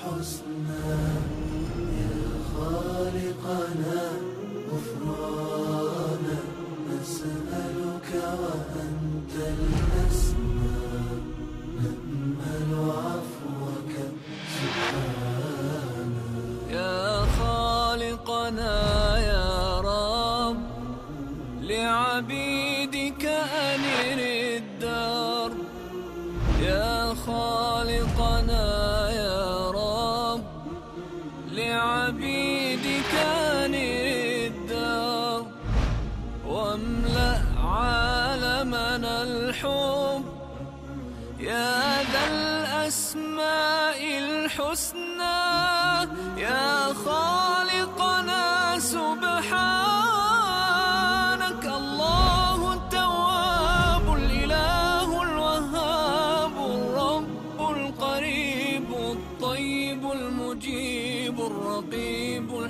الحسنى يا خالقنا غفرانا نسألك وأنت الأسمى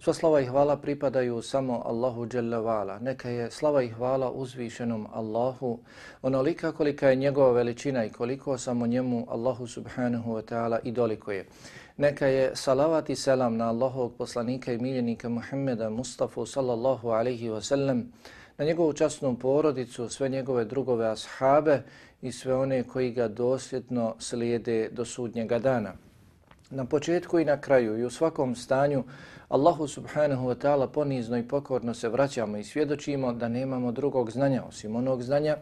Sva slava i hvala pripadaju samo Allahu Đelevala. Neka je slava i hvala uzvišenom Allahu onolika kolika je njegova veličina i koliko samo njemu Allahu Subhanahu wa ta'ala i doliko je. Neka je salavat i selam na Allahovog poslanika i miljenika Muhammeda Mustafa sallallahu alaihi wa sallam, na njegovu časnu porodicu, sve njegove drugove ashabe i sve one koji ga dosljedno slijede do sudnjega dana. Na početku i na kraju i u svakom stanju Allahu subhanahu wa ta'ala ponizno i pokorno se vraćamo i svjedočimo da nemamo drugog znanja osim onog znanja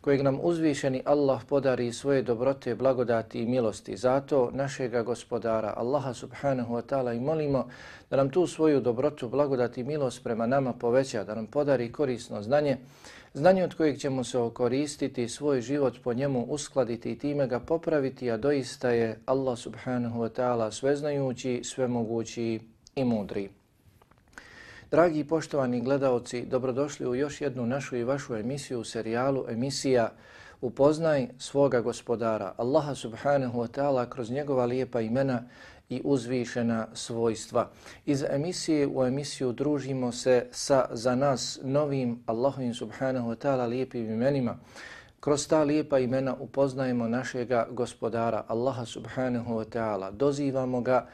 kojeg nam uzvišeni Allah podari svoje dobrote, blagodati i milosti. Zato našega gospodara Allaha subhanahu wa ta'ala i molimo da nam tu svoju dobrotu, blagodati i milost prema nama poveća, da nam podari korisno znanje, znanje od kojeg ćemo se okoristiti, svoj život po njemu uskladiti i time ga popraviti, a doista je Allah subhanahu wa ta'ala sveznajući, svemogući i mudri. Dragi i poštovani gledaoci, dobrodošli u još jednu našu i vašu emisiju, u serijalu emisija Upoznaj svoga gospodara, Allaha subhanahu wa ta'ala kroz njegova lijepa imena i uzvišena svojstva. Iz emisije u emisiju družimo se sa za nas novim Allahovim subhanahu wa ta'ala lijepim imenima. Kroz ta lijepa imena upoznajemo našega gospodara, Allaha subhanahu wa ta'ala. Dozivamo ga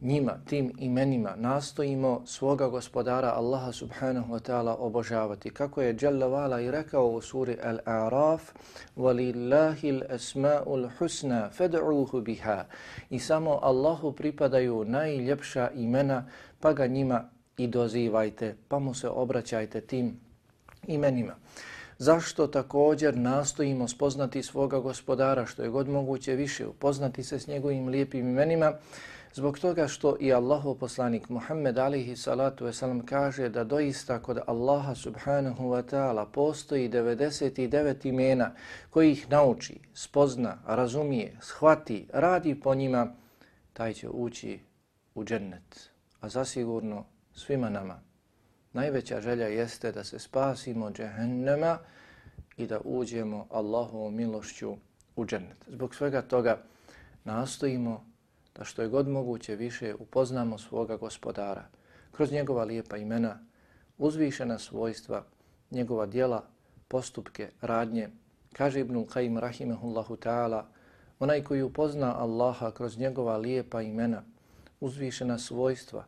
njima, tim imenima, nastojimo svoga gospodara Allaha subhanahu wa ta'ala obožavati. Kako je Jalla Vala i rekao u suri Al-A'raf وَلِلَّهِ الْأَسْمَاءُ الْحُسْنَى فَدْعُوهُ بِهَا I samo Allahu pripadaju najljepša imena, pa ga njima i dozivajte, pa mu se obraćajte tim imenima. Zašto također nastojimo spoznati svoga gospodara, što je god moguće više, upoznati se s njegovim lijepim imenima, Zbog toga što i Allahov poslanik Muhammed alihi salatu wasalam kaže da doista kod Allaha subhanahu wa ta'ala postoji 99 imena koji ih nauči, spozna, razumije, shvati, radi po njima, taj će ući u džennet. A zasigurno svima nama najveća želja jeste da se spasimo džehennema i da uđemo Allahovom milošću u džennet. Zbog svega toga nastojimo da što je god moguće više upoznamo svoga gospodara kroz njegova lijepa imena, uzvišena svojstva, njegova dijela, postupke, radnje. Kaže Ibn Qaim rahimehullahu ta'ala, onaj koji upozna Allaha kroz njegova lijepa imena, uzvišena svojstva,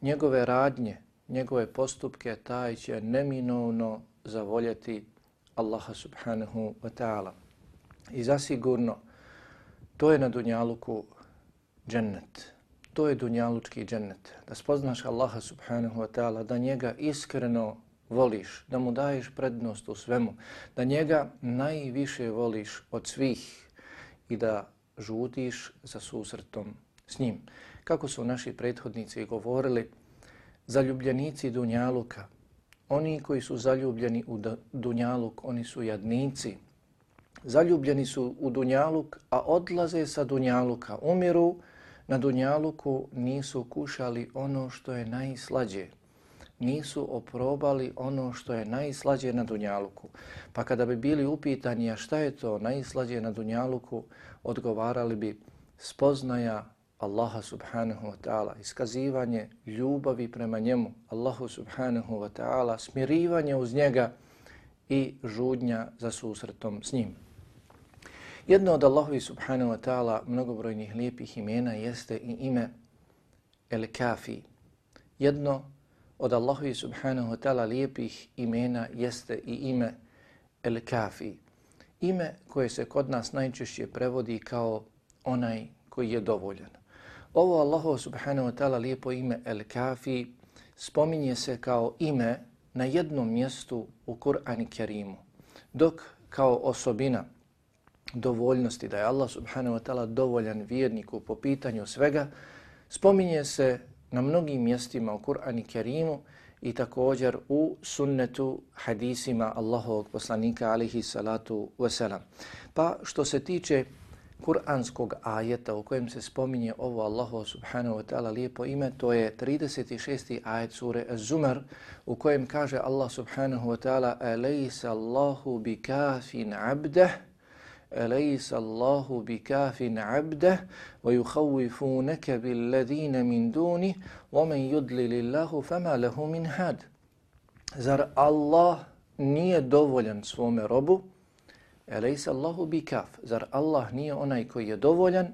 njegove radnje, njegove postupke, taj će neminovno zavoljeti Allaha subhanahu wa ta'ala. I zasigurno, to je na Dunjaluku džennet. To je dunjalučki džennet. Da spoznaš Allaha subhanahu wa ta'ala, da njega iskreno voliš, da mu daješ prednost u svemu, da njega najviše voliš od svih i da žutiš za susretom s njim. Kako su naši prethodnici govorili, zaljubljenici dunjaluka, oni koji su zaljubljeni u dunjaluk, oni su jadnici, zaljubljeni su u dunjaluk, a odlaze sa dunjaluka, umiru, na Dunjaluku nisu kušali ono što je najslađe. Nisu oprobali ono što je najslađe na Dunjaluku. Pa kada bi bili upitani a šta je to najslađe na Dunjaluku, odgovarali bi spoznaja Allaha subhanahu wa ta'ala, iskazivanje ljubavi prema njemu, Allahu subhanahu wa ta'ala, smirivanje uz njega i žudnja za susretom s njim. Jedno od Allahovi subhanahu wa ta'ala mnogobrojnih lijepih imena jeste i ime El Kafi. Jedno od Allahovi subhanahu wa ta'ala lijepih imena jeste i ime El Kafi. Ime koje se kod nas najčešće prevodi kao onaj koji je dovoljan. Ovo Allahovo subhanahu wa ta'ala lijepo ime El Kafi spominje se kao ime na jednom mjestu u Kur'ani Kerimu, dok kao osobina dovoljnosti, da je Allah subhanahu wa ta'ala dovoljan vjerniku po pitanju svega, spominje se na mnogim mjestima u Kur'ani Kerimu i također u sunnetu hadisima Allahovog poslanika alihi salatu wasalam. Pa što se tiče kuranskog ajeta u kojem se spominje ovo Allahu subhanahu wa ta'ala lijepo ime, to je 36. ajet sure Az-Zumar u kojem kaže Allah subhanahu wa ta'ala Alejsa Allahu bikafin abdah أليس الله بكاف عبده ويخوفونك بالذين من دونه ومن يدلل الله فما له من هاد Zar Allah nije dovoljan svome robu? Elejsa Allahu bikaf. Zar Allah nije onaj koji je dovoljan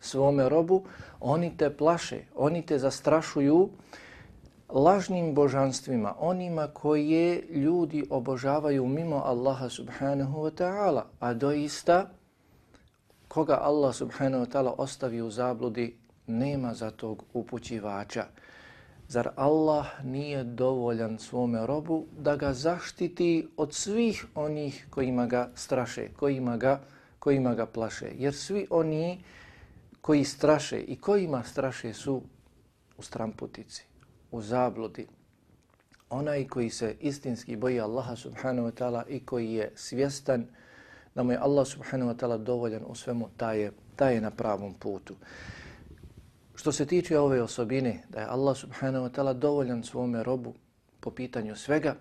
svome robu? Oni te plaše, oni te zastrašuju lažnim božanstvima, onima koje ljudi obožavaju mimo Allaha subhanahu wa ta'ala, a doista koga Allah subhanahu wa ta'ala ostavi u zabludi, nema za tog upućivača. Zar Allah nije dovoljan svome robu da ga zaštiti od svih onih kojima ga straše, kojima ga, kojima ga plaše? Jer svi oni koji straše i kojima straše su u stramputici u zabludi. Onaj koji se istinski boji Allaha subhanahu wa ta'ala i koji je svjestan da mu je Allah subhanahu wa ta'ala dovoljan u svemu, taj je, taj je na pravom putu. Što se tiče ove osobine, da je Allah subhanahu wa ta'ala dovoljan svome robu po pitanju svega,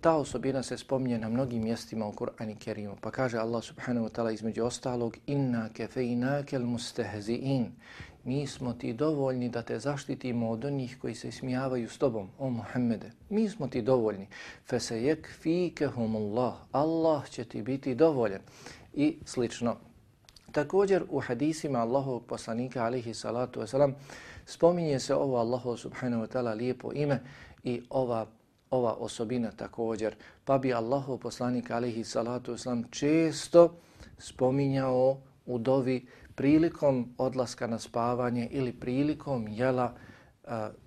ta osobina se spominje na mnogim mjestima u Kur'ani Kerimu. Pa kaže Allah subhanahu wa ta'ala između ostalog inna kefeinake mustehzi'in mi smo ti dovoljni da te zaštitimo od onih koji se smijavaju s tobom, o Muhammede. Mi smo ti dovoljni. Fesejek fikehumullah. Allah. Će ti biti dovoljen. I slično. Također u hadisima Allahovog poslanika alihi salatu wasalam spominje se ovo Allaho subhanahu wa ta'ala lijepo ime i ova ova osobina također. Pa bi Allahov poslanik alihi salatu wasalam često spominjao u dovi prilikom odlaska na spavanje ili prilikom jela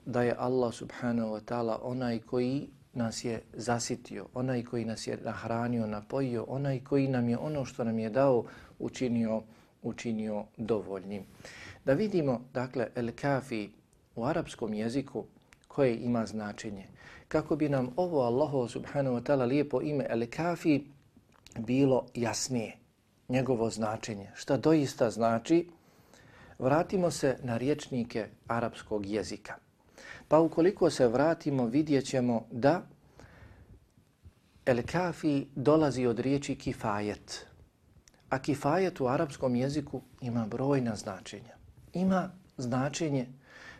da je Allah subhanahu wa ta'ala onaj koji nas je zasitio, onaj koji nas je nahranio, napojio, onaj koji nam je ono što nam je dao učinio, učinio dovoljnim. Da vidimo, dakle, el-kafi u arapskom jeziku koje ima značenje. Kako bi nam ovo Allahu subhanahu wa ta'ala lijepo ime el-kafi bilo jasnije njegovo značenje. Šta doista znači? Vratimo se na riječnike arapskog jezika. Pa ukoliko se vratimo, vidjet ćemo da el kafi dolazi od riječi kifajet. A kifajet u arapskom jeziku ima brojna značenja. Ima značenje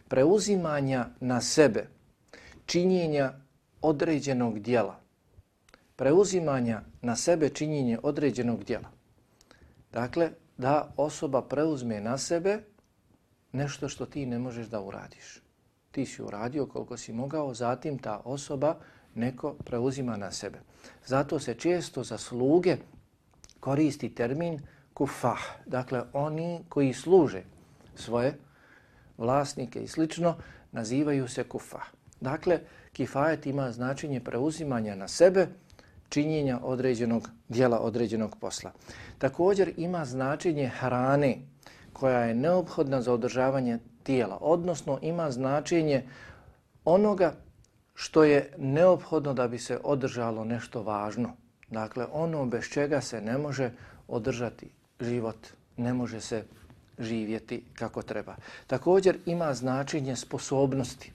preuzimanja na sebe, činjenja određenog dijela. Preuzimanja na sebe činjenje određenog dijela. Dakle, da osoba preuzme na sebe nešto što ti ne možeš da uradiš. Ti si uradio koliko si mogao, zatim ta osoba neko preuzima na sebe. Zato se često za sluge koristi termin kufah. Dakle, oni koji služe svoje vlasnike i slično nazivaju se kufah. Dakle, kifajet ima značenje preuzimanja na sebe, činjenja određenog dijela, određenog posla. Također ima značenje hrane koja je neophodna za održavanje tijela, odnosno ima značenje onoga što je neophodno da bi se održalo nešto važno. Dakle, ono bez čega se ne može održati život, ne može se živjeti kako treba. Također ima značenje sposobnosti.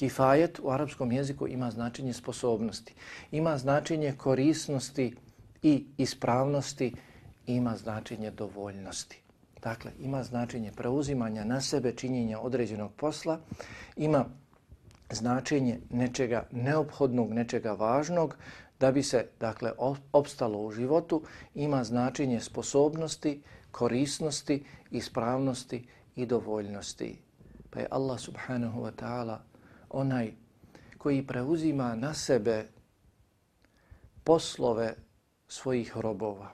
Kifajet u arapskom jeziku ima značenje sposobnosti. Ima značenje korisnosti i ispravnosti. Ima značenje dovoljnosti. Dakle, ima značenje preuzimanja na sebe, činjenja određenog posla. Ima značenje nečega neophodnog, nečega važnog, da bi se dakle opstalo u životu, ima značenje sposobnosti, korisnosti, ispravnosti i dovoljnosti. Pa je Allah subhanahu wa ta'ala onaj koji preuzima na sebe poslove svojih robova.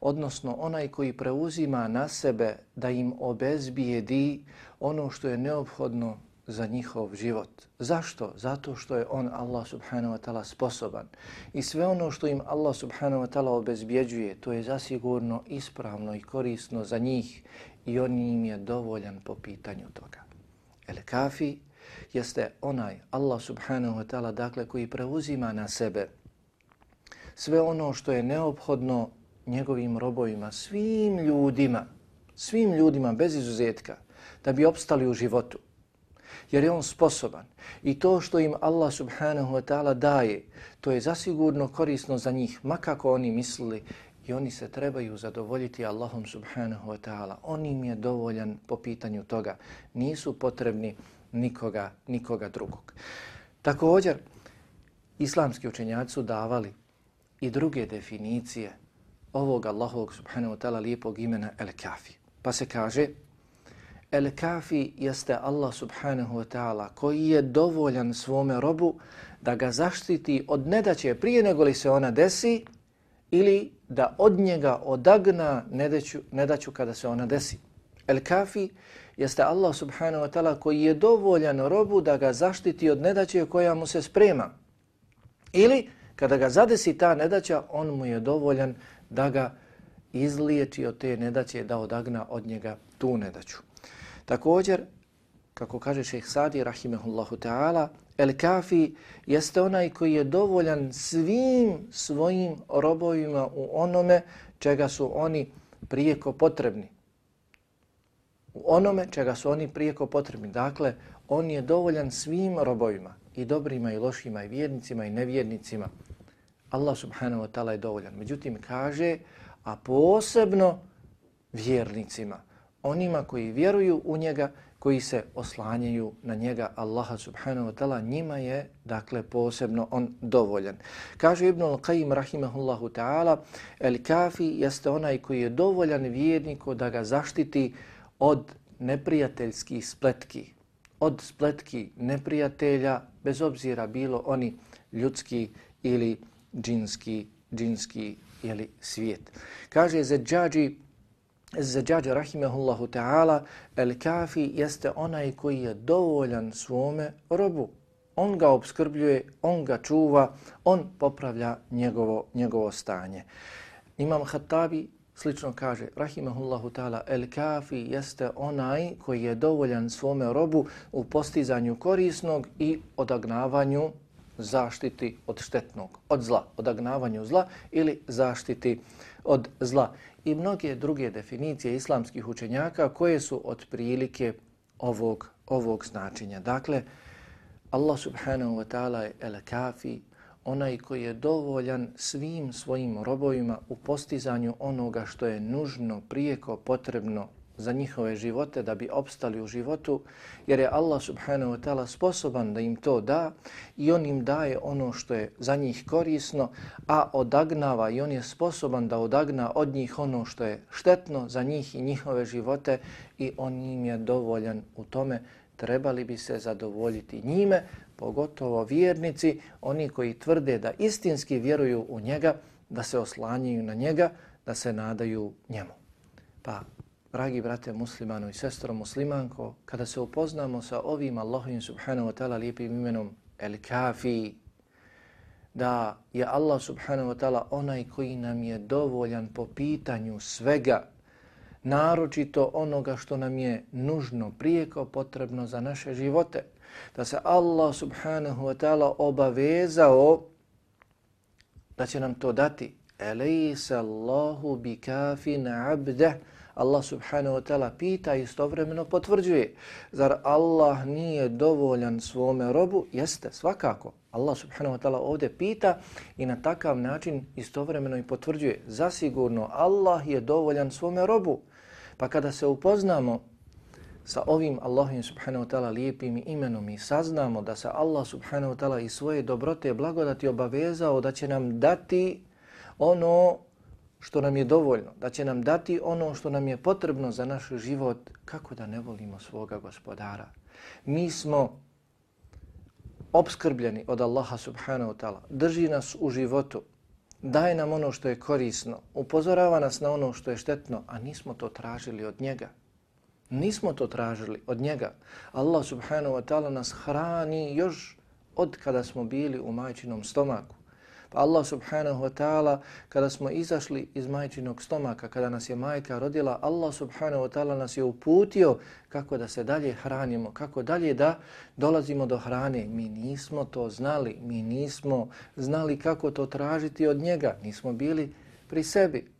Odnosno onaj koji preuzima na sebe da im obezbijedi ono što je neophodno za njihov život. Zašto? Zato što je on Allah subhanahu wa ta'ala sposoban. I sve ono što im Allah subhanahu wa ta'ala obezbjeđuje, to je zasigurno ispravno i korisno za njih i on im je dovoljan po pitanju toga. El kafi jeste onaj Allah subhanahu wa ta'ala dakle koji preuzima na sebe sve ono što je neophodno njegovim robovima, svim ljudima, svim ljudima bez izuzetka da bi opstali u životu jer je on sposoban. I to što im Allah subhanahu wa ta'ala daje, to je zasigurno korisno za njih, makako oni mislili i oni se trebaju zadovoljiti Allahom subhanahu wa ta'ala. On im je dovoljan po pitanju toga. Nisu potrebni nikoga, nikoga drugog. Također, islamski učenjaci su davali i druge definicije ovog Allahovog subhanahu wa ta'ala lijepog imena El-Kafi. Pa se kaže, El kafi jeste Allah subhanahu wa ta'ala koji je dovoljan svome robu da ga zaštiti od nedaće prije nego li se ona desi ili da od njega odagna nedaću, nedaću kada se ona desi. El kafi jeste Allah subhanahu wa ta'ala koji je dovoljan robu da ga zaštiti od nedaće koja mu se sprema. Ili kada ga zadesi ta nedaća, on mu je dovoljan da ga izliječi od te nedaće, da odagna od njega tu nedaću. Također, kako kaže šeheh Sadi, rahimehullahu ta'ala, El Kafi jeste onaj koji je dovoljan svim svojim robovima u onome čega su oni prijeko potrebni. U onome čega su oni prijeko potrebni. Dakle, on je dovoljan svim robovima, i dobrima, i lošima, i vjernicima, i nevjernicima. Allah subhanahu wa ta'ala je dovoljan. Međutim, kaže, a posebno vjernicima onima koji vjeruju u njega, koji se oslanjaju na njega, Allaha subhanahu wa ta'ala, njima je, dakle, posebno on dovoljan. Kaže Ibn al-Qaim, rahimahullahu ta'ala, el-kafi jeste onaj koji je dovoljan vjerniku da ga zaštiti od neprijateljskih spletki, od spletki neprijatelja, bez obzira bilo oni ljudski ili džinski, džinski ili svijet. Kaže Zeđađi, Zađađa rahimehullahu ta'ala, el kafi jeste onaj koji je dovoljan svome robu. On ga obskrbljuje, on ga čuva, on popravlja njegovo, njegovo stanje. Imam Hattabi slično kaže, rahimehullahu ta'ala, el kafi jeste onaj koji je dovoljan svome robu u postizanju korisnog i odagnavanju zaštiti od štetnog, od zla, odagnavanju zla ili zaštiti od zla i mnoge druge definicije islamskih učenjaka koje su od prilike ovog, ovog značenja. Dakle, Allah subhanahu wa ta'ala je el-kafi, onaj koji je dovoljan svim svojim robovima u postizanju onoga što je nužno, prijeko, potrebno za njihove živote da bi opstali u životu jer je Allah subhanahu wa ta'ala sposoban da im to da i on im daje ono što je za njih korisno a odagnava i on je sposoban da odagna od njih ono što je štetno za njih i njihove živote i on im je dovoljan u tome. Trebali bi se zadovoljiti njime pogotovo vjernici oni koji tvrde da istinski vjeruju u njega da se oslanjaju na njega da se nadaju njemu. Pa Dragi brate muslimano i sestro muslimanko, kada se upoznamo sa ovim Allahovim subhanahu wa ta'ala lijepim imenom El Kafi, da je Allah subhanahu wa ta'ala onaj koji nam je dovoljan po pitanju svega, naročito onoga što nam je nužno, prijeko potrebno za naše živote, da se Allah subhanahu wa ta'ala obavezao da će nam to dati. Elejsa Allahu bi kafin abdeh Allah subhanahu wa ta'ala pita i istovremeno potvrđuje. Zar Allah nije dovoljan svome robu? Jeste, svakako. Allah subhanahu wa ta'ala ovdje pita i na takav način istovremeno i potvrđuje. Zasigurno, Allah je dovoljan svome robu. Pa kada se upoznamo sa ovim Allahim subhanahu wa ta'ala lijepim imenom i saznamo da se Allah subhanahu wa ta'ala i svoje dobrote blagodati obavezao da će nam dati ono što nam je dovoljno, da će nam dati ono što nam je potrebno za naš život, kako da ne volimo svoga gospodara. Mi smo obskrbljeni od Allaha subhanahu wa ta'ala, drži nas u životu, daje nam ono što je korisno, upozorava nas na ono što je štetno, a nismo to tražili od njega. Nismo to tražili od njega. Allah subhanahu wa ta'ala nas hrani još od kada smo bili u majčinom stomaku. Pa Allah subhanahu wa ta'ala kada smo izašli iz majčinog stomaka, kada nas je majka rodila, Allah subhanahu wa ta'ala nas je uputio kako da se dalje hranimo, kako dalje da dolazimo do hrane. Mi nismo to znali, mi nismo znali kako to tražiti od njega, nismo bili pri sebi.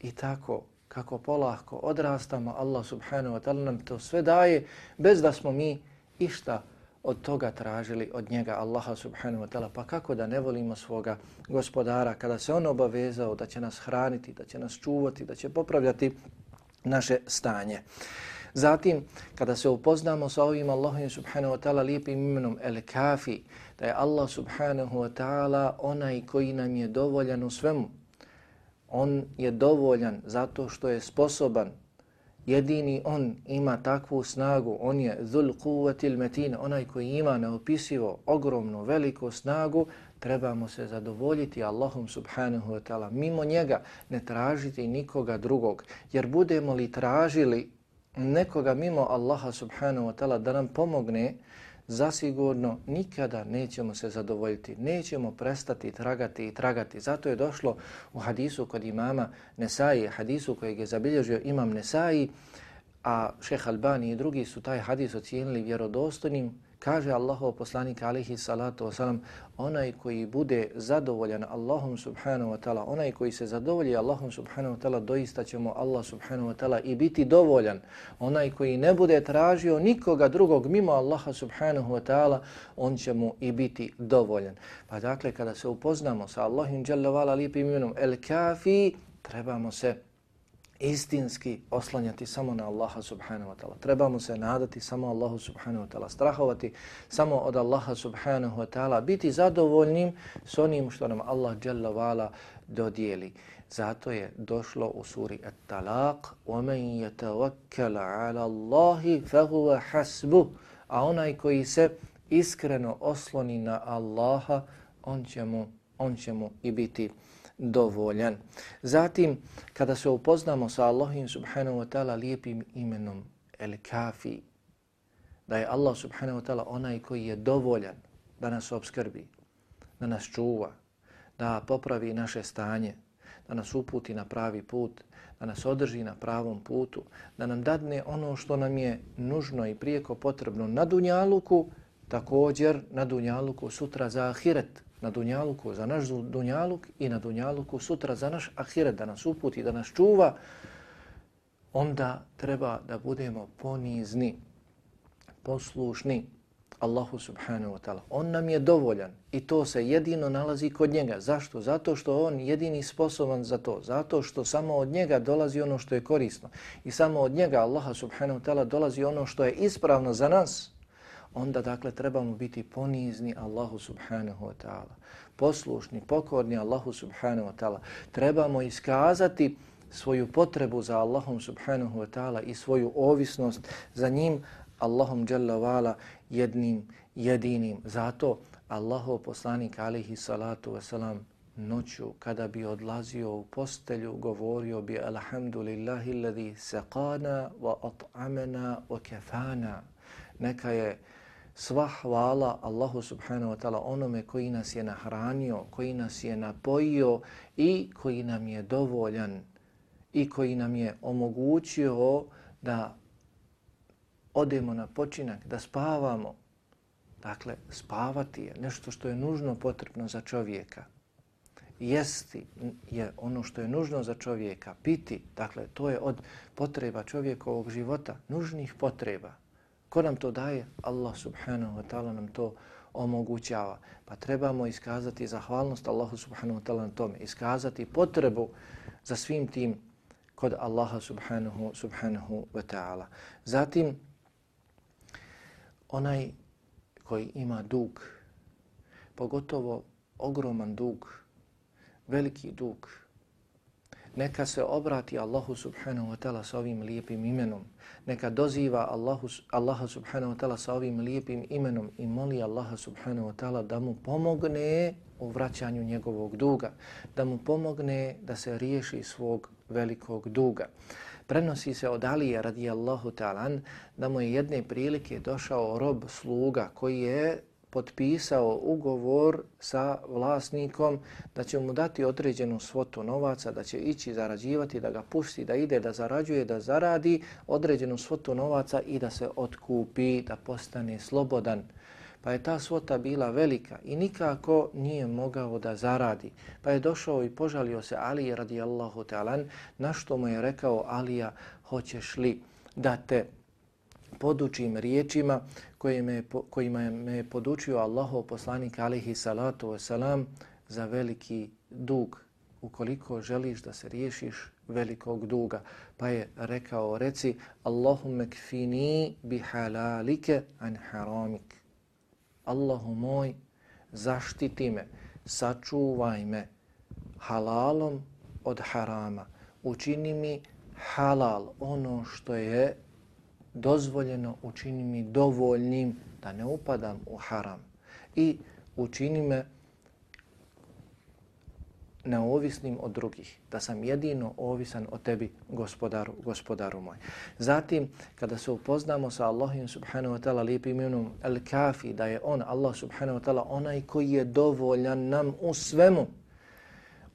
I tako kako polahko odrastamo, Allah subhanahu wa ta'ala nam to sve daje bez da smo mi išta od toga tražili od njega Allaha subhanahu wa ta'ala. Pa kako da ne volimo svoga gospodara kada se on obavezao da će nas hraniti, da će nas čuvati, da će popravljati naše stanje. Zatim, kada se upoznamo sa ovim Allahom subhanahu wa ta'ala lijepim imenom El Kafi, da je Allah subhanahu wa ta'ala onaj koji nam je dovoljan u svemu, on je dovoljan zato što je sposoban. Jedini on ima takvu snagu. On je zul kuvatil metin, onaj koji ima neopisivo, ogromnu, veliku snagu. Trebamo se zadovoljiti Allahom subhanahu wa ta'ala. Mimo njega ne tražiti nikoga drugog. Jer budemo li tražili nekoga mimo Allaha subhanahu wa ta'ala da nam pomogne, zasigurno nikada nećemo se zadovoljiti, nećemo prestati tragati i tragati. Zato je došlo u hadisu kod imama Nesai, hadisu kojeg je zabilježio imam Nesai, a šeh Albani i drugi su taj hadis ocijenili vjerodostojnim, Kaže Allahov poslanik alihi salatu wasalam, onaj koji bude zadovoljan Allahom subhanahu wa ta'ala, onaj koji se zadovolji Allahom subhanahu wa ta'ala, doista će mu Allah subhanahu wa ta'ala i biti dovoljan. Onaj koji ne bude tražio nikoga drugog mimo Allaha subhanahu wa ta'ala, on će mu i biti dovoljan. Pa dakle, kada se upoznamo sa Allahim jalla vala lijepim imenom El Kafi, trebamo se istinski oslanjati samo na Allaha subhanahu wa ta'ala. Trebamo se nadati samo Allahu subhanahu wa ta'ala, strahovati samo od Allaha subhanahu wa ta'ala, biti zadovoljnim s onim što nam Allah jalla vala dodijeli. Zato je došlo u suri At-Talaq وَمَنْ يَتَوَكَّلَ عَلَى اللَّهِ فَهُوَ حَسْبُ A onaj koji se iskreno osloni na Allaha, on će mu, on će mu i biti dovoljan. Zatim, kada se upoznamo sa Allahim subhanahu wa ta'ala lijepim imenom El Kafi, da je Allah subhanahu wa ta'ala onaj koji je dovoljan da nas obskrbi, da nas čuva, da popravi naše stanje, da nas uputi na pravi put, da nas održi na pravom putu, da nam dadne ono što nam je nužno i prijeko potrebno na Dunjaluku, također na Dunjaluku sutra za Ahiret, na dunjaluku za naš dunjaluk i na dunjaluku sutra za naš ahiret da nas uputi, da nas čuva, onda treba da budemo ponizni, poslušni Allahu subhanahu wa ta'ala. On nam je dovoljan i to se jedino nalazi kod njega. Zašto? Zato što on jedini sposoban za to. Zato što samo od njega dolazi ono što je korisno. I samo od njega, Allaha subhanahu wa ta'ala, dolazi ono što je ispravno za nas onda dakle trebamo biti ponizni Allahu subhanahu wa ta'ala. Poslušni, pokorni Allahu subhanahu wa ta'ala. Trebamo iskazati svoju potrebu za Allahom subhanahu wa ta'ala i svoju ovisnost za njim Allahom jalla vala jednim jedinim. Zato Allahov poslanik alihi salatu wasalam noću kada bi odlazio u postelju govorio bi alhamdulillahi alladhi saqana wa at'amana wa kafana. Neka je Sva hvala Allahu subhanahu wa ta'ala onome koji nas je nahranio, koji nas je napojio i koji nam je dovoljan i koji nam je omogućio da odemo na počinak, da spavamo. Dakle, spavati je nešto što je nužno potrebno za čovjeka. jesti je ono što je nužno za čovjeka, piti, dakle to je od potreba čovjekovog života, nužnih potreba. Ko nam to daje? Allah subhanahu wa ta'ala nam to omogućava. Pa trebamo iskazati zahvalnost Allahu subhanahu wa ta'ala na tome, iskazati potrebu za svim tim kod Allaha subhanahu, subhanahu wa ta'ala. Zatim, onaj koji ima dug, pogotovo ogroman dug, veliki dug, neka se obrati Allahu subhanahu wa ta'ala sa ovim lijepim imenom, neka doziva Allahu, Allaha subhanahu wa ta'ala sa ovim lijepim imenom i moli Allaha subhanahu wa ta'ala da mu pomogne u vraćanju njegovog duga, da mu pomogne da se riješi svog velikog duga. Prenosi se od Alije radijallahu ta'ala da mu je jedne prilike došao rob sluga koji je potpisao ugovor sa vlasnikom da će mu dati određenu svotu novaca, da će ići zarađivati, da ga pusti, da ide, da zarađuje, da zaradi određenu svotu novaca i da se otkupi, da postane slobodan. Pa je ta svota bila velika i nikako nije mogao da zaradi. Pa je došao i požalio se Ali radijallahu ta'alan, na što mu je rekao Alija, hoćeš li da te podučim riječima koje me, kojima me je podučio Allahov poslanik alihi salatu wasalam za veliki dug ukoliko želiš da se riješiš velikog duga. Pa je rekao, reci Allahumme kfini bi halalike an haramik. Allahu moj, zaštiti me, sačuvaj me halalom od harama. Učini mi halal, ono što je dozvoljeno, učini mi dovoljnim da ne upadam u haram i učini me neovisnim od drugih, da sam jedino ovisan o tebi, gospodaru, gospodaru moj. Zatim, kada se upoznamo sa Allahim subhanahu wa ta'ala lijepim imenom Al-Kafi, da je on, Allah subhanahu wa ta'ala, onaj koji je dovoljan nam u svemu,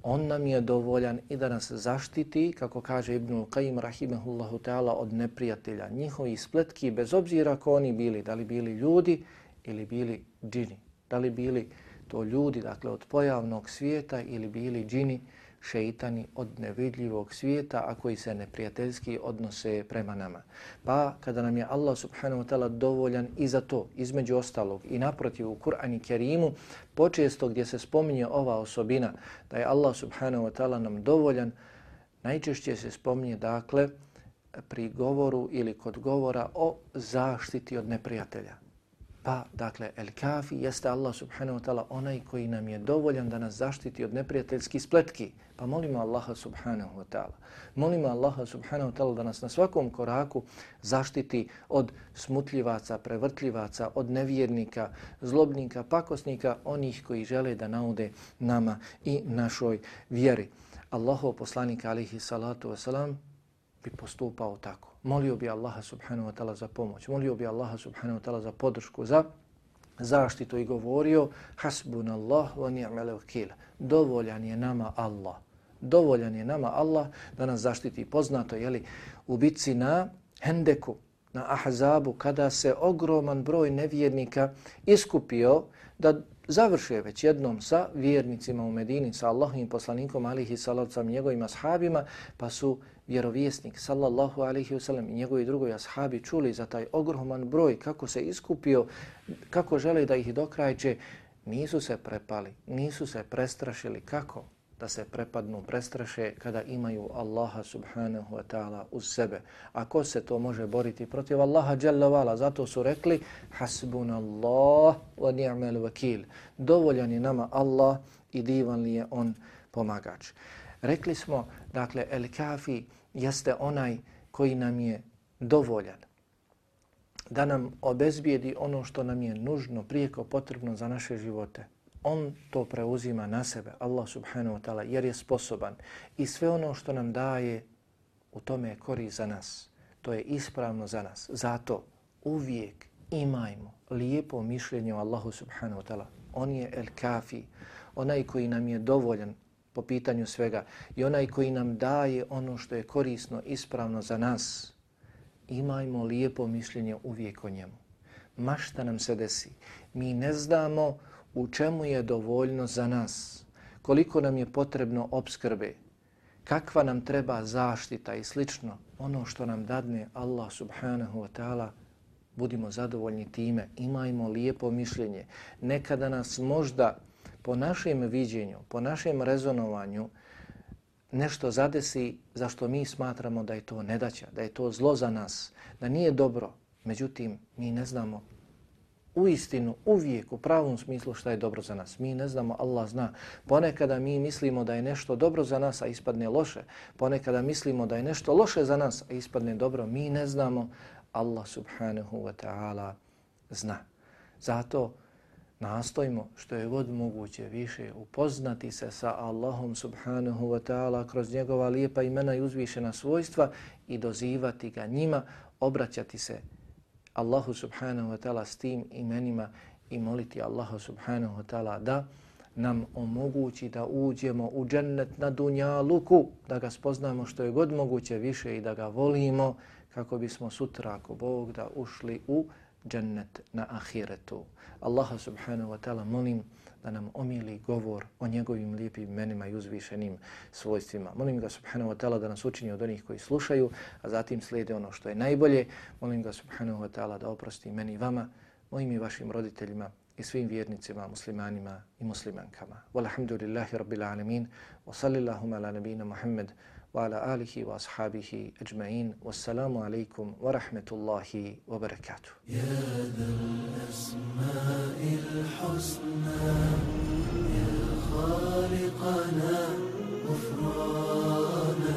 on nam je dovoljan i da nas zaštiti, kako kaže Ibnul Qayyim rahimehullahu ta'ala, od neprijatelja. Njihovi spletki, bez obzira ko oni bili, da li bili ljudi ili bili džini, da li bili to ljudi, dakle od pojavnog svijeta ili bili džini, šeitani od nevidljivog svijeta, a koji se neprijateljski odnose prema nama. Pa kada nam je Allah subhanahu wa ta'ala dovoljan i za to, između ostalog i naprotiv u Kur'an i Kerimu, počesto gdje se spominje ova osobina da je Allah subhanahu wa ta'ala nam dovoljan, najčešće se spominje dakle pri govoru ili kod govora o zaštiti od neprijatelja. Pa, dakle, El Kafi jeste Allah subhanahu wa ta'ala onaj koji nam je dovoljan da nas zaštiti od neprijateljskih spletki. Pa molimo Allaha subhanahu wa ta'ala. Molimo Allaha subhanahu wa ta'ala da nas na svakom koraku zaštiti od smutljivaca, prevrtljivaca, od nevjernika, zlobnika, pakosnika, onih koji žele da naude nama i našoj vjeri. Allahov poslanik alihi salatu wasalam bi postupao tako. Molio bi Allaha subhanahu wa ta'ala za pomoć, molio bi Allaha subhanahu wa ta'ala za podršku, za zaštitu i govorio hasbun Allah wa ni'mal wakil. Dovoljan je nama Allah. Dovoljan je nama Allah da nas zaštiti. Poznato je li u bitci na Hendeku, na Ahzabu, kada se ogroman broj nevjernika iskupio da završe već jednom sa vjernicima u Medini, sa Allahovim poslanikom alihi salavcam njegovim ashabima, pa su vjerovjesnik sallallahu alaihi wasallam i njegovi drugovi ashabi čuli za taj ogroman broj kako se iskupio, kako žele da ih dokrajče, nisu se prepali, nisu se prestrašili. Kako? Da se prepadnu, prestraše kada imaju Allaha subhanahu wa ta'ala uz sebe. A ko se to može boriti protiv Allaha dželavala? vala? Zato su rekli hasbun Allah wa ni'mal vakil. Dovoljan je nama Allah i divan li je on pomagač. Rekli smo, dakle, El Kafi jeste onaj koji nam je dovoljan da nam obezbijedi ono što nam je nužno, prijeko potrebno za naše živote. On to preuzima na sebe, Allah subhanahu wa ta'ala, jer je sposoban. I sve ono što nam daje, u tome je korist za nas. To je ispravno za nas. Zato uvijek imajmo lijepo mišljenje o Allahu subhanahu wa ta'ala. On je el kafi, onaj koji nam je dovoljan po pitanju svega. I onaj koji nam daje ono što je korisno, ispravno za nas, imajmo lijepo mišljenje uvijek o njemu. Ma šta nam se desi, mi ne znamo u čemu je dovoljno za nas, koliko nam je potrebno obskrbe, kakva nam treba zaštita i slično, ono što nam dadne Allah subhanahu wa ta'ala, budimo zadovoljni time, imajmo lijepo mišljenje. Nekada nas možda po našem viđenju, po našem rezonovanju, nešto zadesi za što mi smatramo da je to nedaća, da je to zlo za nas, da nije dobro. Međutim, mi ne znamo u istinu, uvijek, u pravom smislu šta je dobro za nas. Mi ne znamo, Allah zna. Ponekada mi mislimo da je nešto dobro za nas, a ispadne loše. Ponekada mislimo da je nešto loše za nas, a ispadne dobro. Mi ne znamo, Allah subhanahu wa ta'ala zna. Zato nastojimo što je god moguće više upoznati se sa Allahom subhanahu wa ta'ala kroz njegova lijepa imena i uzvišena svojstva i dozivati ga njima, obraćati se Allahu subhanahu wa ta'ala s tim imenima i moliti Allahu subhanahu wa ta'ala da nam omogući da uđemo u džennet na dunjaluku, da ga spoznamo što je god moguće više i da ga volimo kako bismo sutra, ako Bog, da ušli u džennet na ahiretu. Allaha subhanahu wa ta'ala molim da nam omili govor o njegovim lijepim menima i uzvišenim svojstvima. Molim ga subhanahu wa ta'ala da nas učini od onih koji slušaju, a zatim slijede ono što je najbolje. Molim ga subhanahu wa ta'ala da oprosti meni i vama, mojim i vašim roditeljima i svim vjernicima, muslimanima i muslimankama. Walhamdulillahi rabbil alamin wa sallillahuma ala nabina Muhammad وعلى آله وأصحابه أجمعين. والسلام عليكم ورحمة الله وبركاته. يا ذا الأسماء الحسنى يا خالقنا غفرانا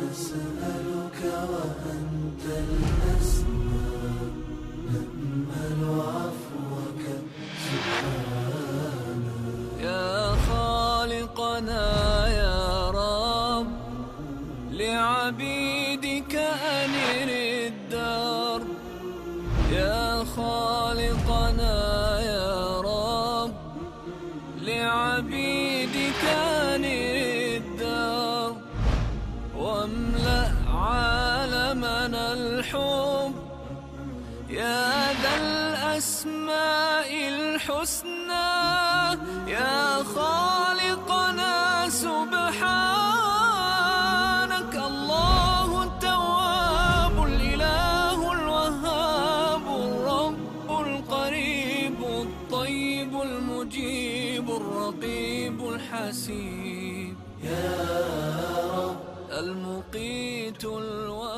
نسألك وأنت الأسمى أنر الدار يا خالقنا يا رب لعبيدك أنر الدار واملأ عالمنا الحب. يا ذا الأسماء الحسنى يا خالقنا الحسيب يا رب المقيت الوالي